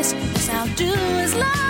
promise, cause I'll do as long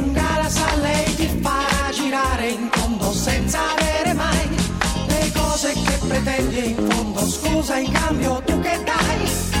senza avere mai le cose che pretendi in fondo. Scusa in cambio tu che dai?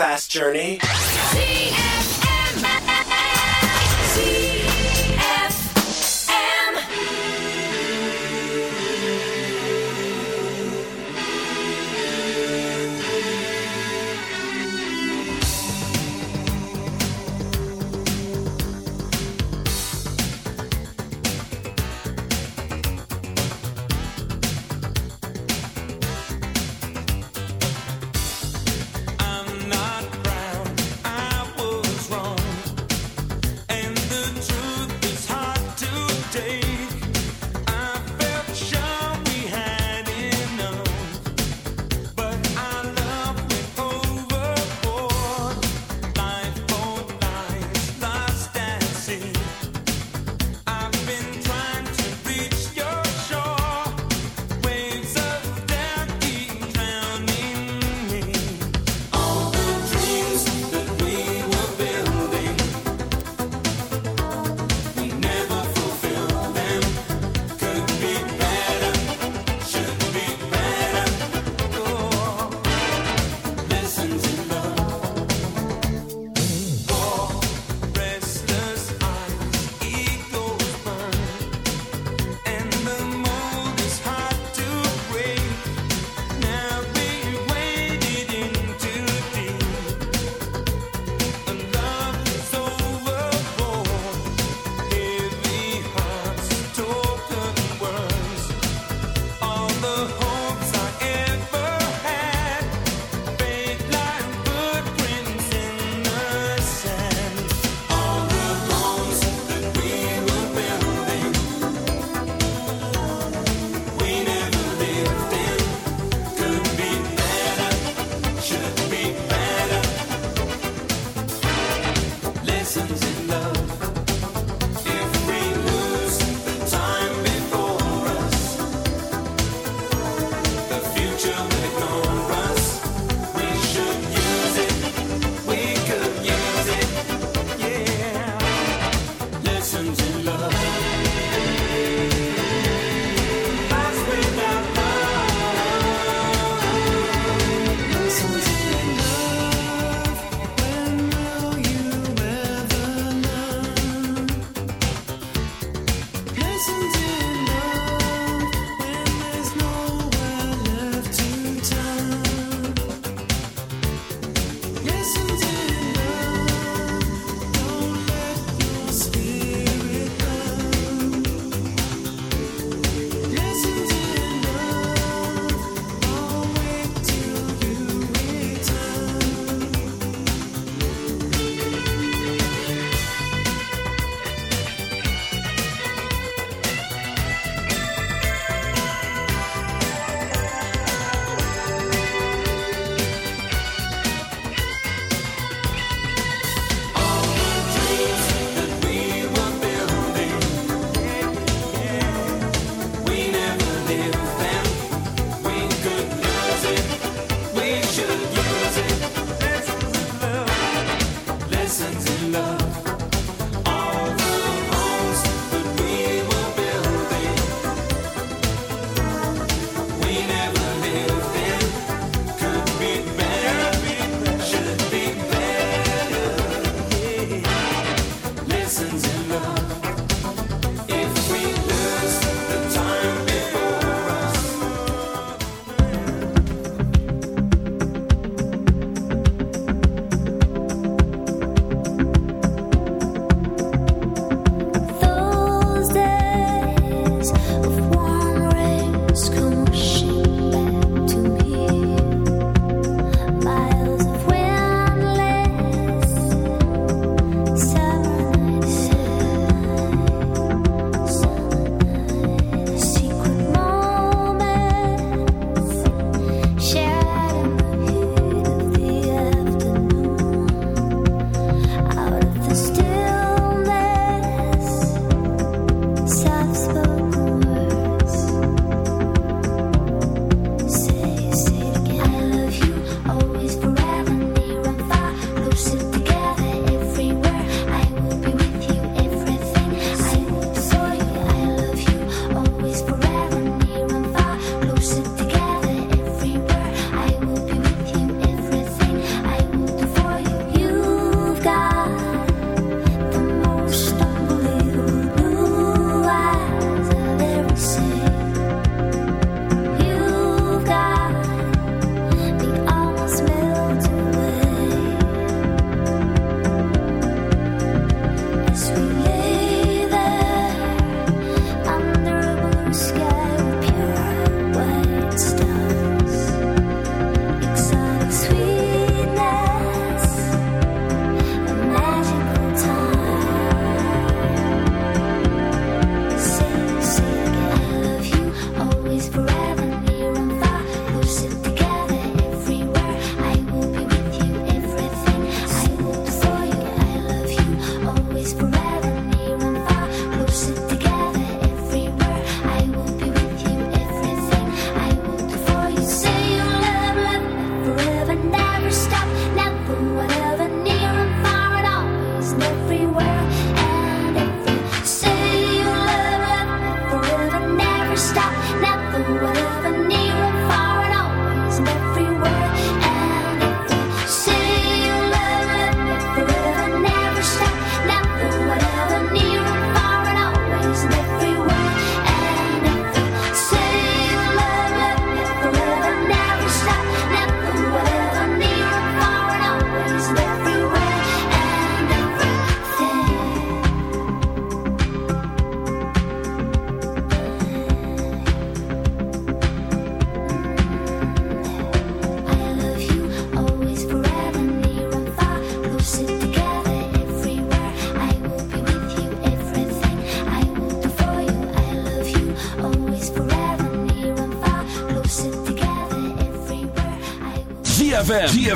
Fast journey.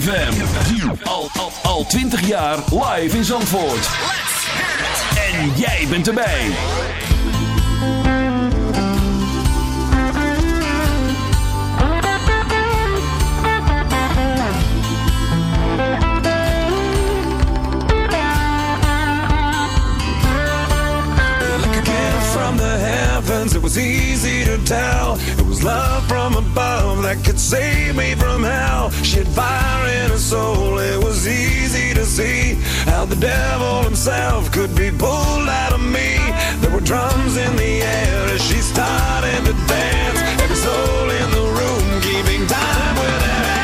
ZFM. Al, al, al 20 jaar live in Zandvoort. En jij bent erbij. Like a gift from the heavens, it was easy to tell. Was love from above that could save me from hell. She had fire in her soul, it was easy to see how the devil himself could be pulled out of me. There were drums in the air as she started to dance. Every soul in the room keeping time with hands,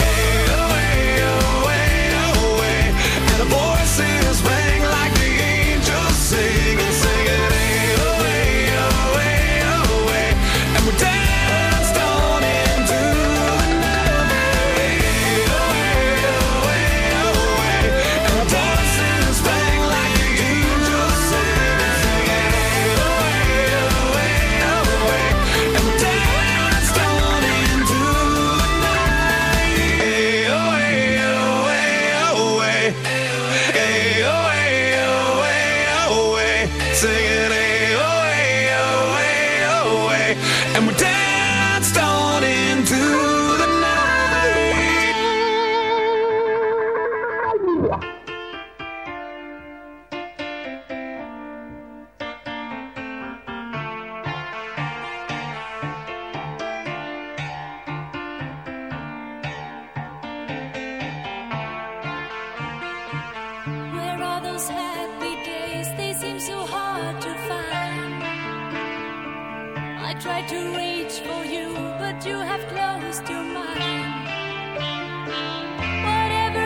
Whatever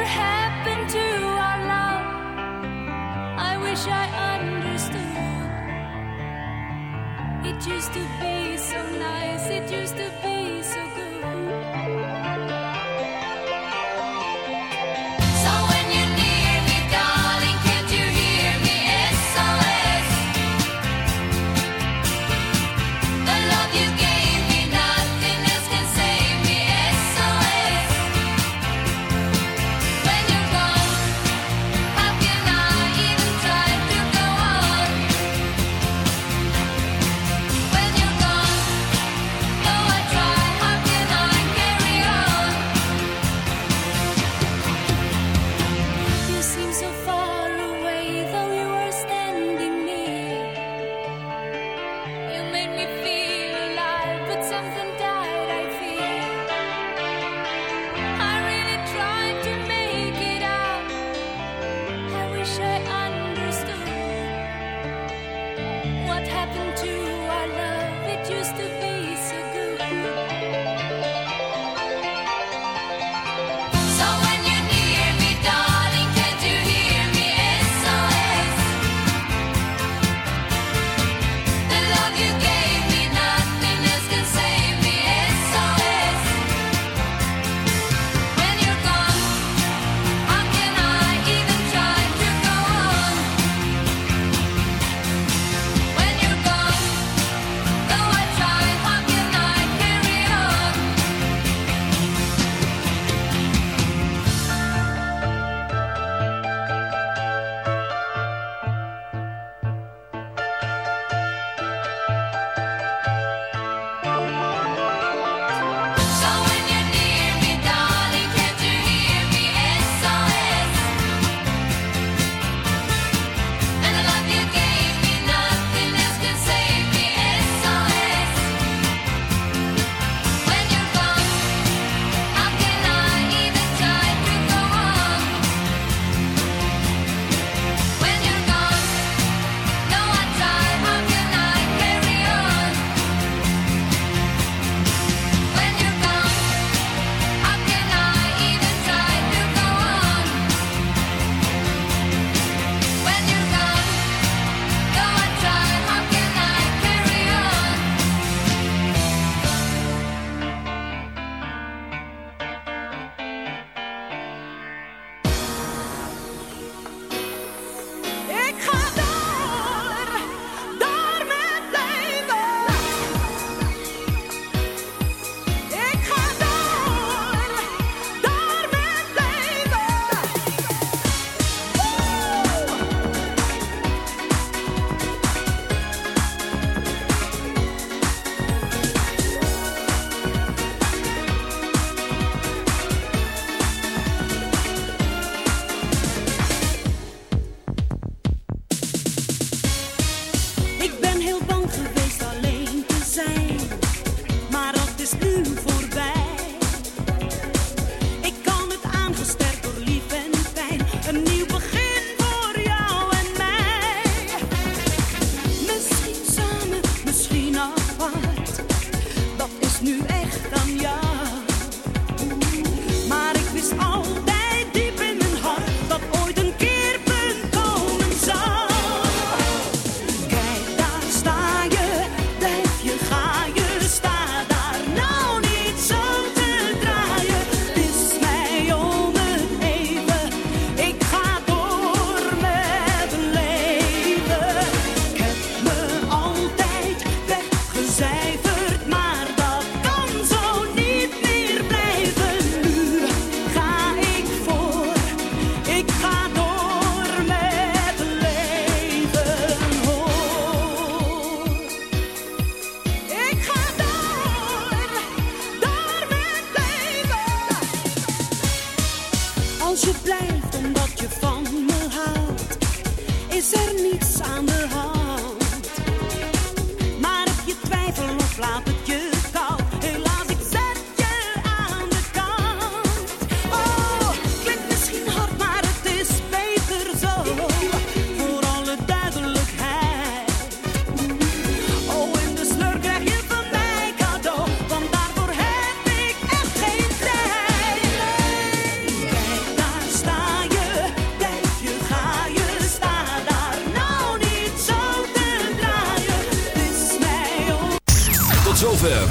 happened to our love? I wish I understood. It used to be so nice, it used to be. So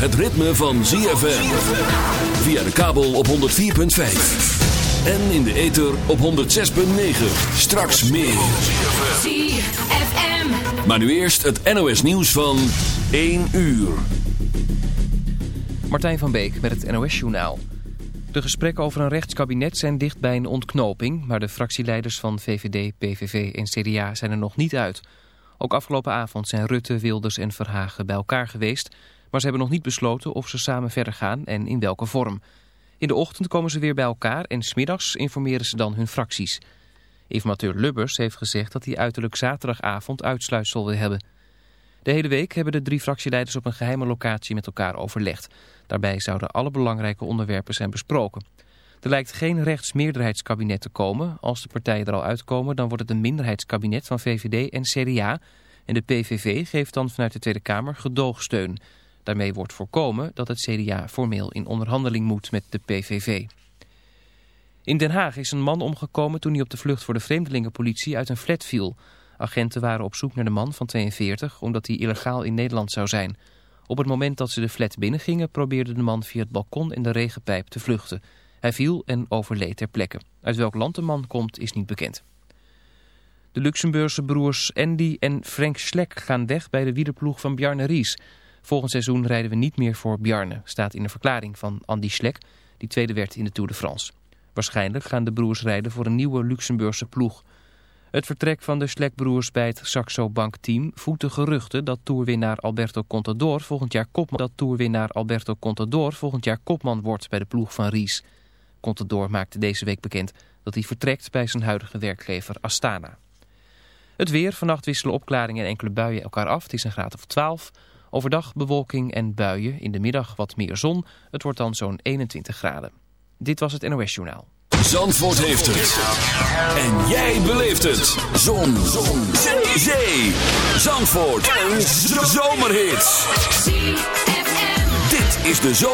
het ritme van ZFM. Via de kabel op 104.5. En in de ether op 106.9. Straks meer. ZFM. Maar nu eerst het NOS nieuws van 1 uur. Martijn van Beek met het NOS-journaal. De gesprekken over een rechtskabinet zijn dicht bij een ontknoping... maar de fractieleiders van VVD, PVV en CDA zijn er nog niet uit. Ook afgelopen avond zijn Rutte, Wilders en Verhagen bij elkaar geweest... maar ze hebben nog niet besloten of ze samen verder gaan en in welke vorm. In de ochtend komen ze weer bij elkaar en smiddags informeren ze dan hun fracties. Informateur Lubbers heeft gezegd dat hij uiterlijk zaterdagavond uitsluitsel wil hebben... De hele week hebben de drie fractieleiders op een geheime locatie met elkaar overlegd. Daarbij zouden alle belangrijke onderwerpen zijn besproken. Er lijkt geen rechtsmeerderheidskabinet te komen. Als de partijen er al uitkomen, dan wordt het een minderheidskabinet van VVD en CDA. En de PVV geeft dan vanuit de Tweede Kamer gedoogsteun. Daarmee wordt voorkomen dat het CDA formeel in onderhandeling moet met de PVV. In Den Haag is een man omgekomen toen hij op de vlucht voor de vreemdelingenpolitie uit een flat viel. Agenten waren op zoek naar de man van 42 omdat hij illegaal in Nederland zou zijn. Op het moment dat ze de flat binnengingen probeerde de man via het balkon en de regenpijp te vluchten. Hij viel en overleed ter plekke. Uit welk land de man komt is niet bekend. De Luxemburgse broers Andy en Frank Schleck gaan weg bij de wielerploeg van Bjarne Ries. Volgend seizoen rijden we niet meer voor Bjarne, staat in een verklaring van Andy Schleck, die tweede werd in de Tour de France. Waarschijnlijk gaan de broers rijden voor een nieuwe Luxemburgse ploeg. Het vertrek van de Schleck-broers bij het Saxo Bank team voedt de geruchten dat toerwinnaar Alberto Contador volgend jaar kopman dat toerwinnaar Alberto Contador volgend jaar kopman wordt bij de ploeg van Ries. Contador maakte deze week bekend dat hij vertrekt bij zijn huidige werkgever Astana. Het weer, vannacht wisselen opklaringen en enkele buien elkaar af. Het is een graad of 12. Overdag bewolking en buien. In de middag wat meer zon. Het wordt dan zo'n 21 graden. Dit was het NOS Journaal. Zandvoort heeft het. En jij beleeft het. Zon. Zon. Zee. Zee. Zandvoort. Een zomerhit. ZFM. Dit is de zomer.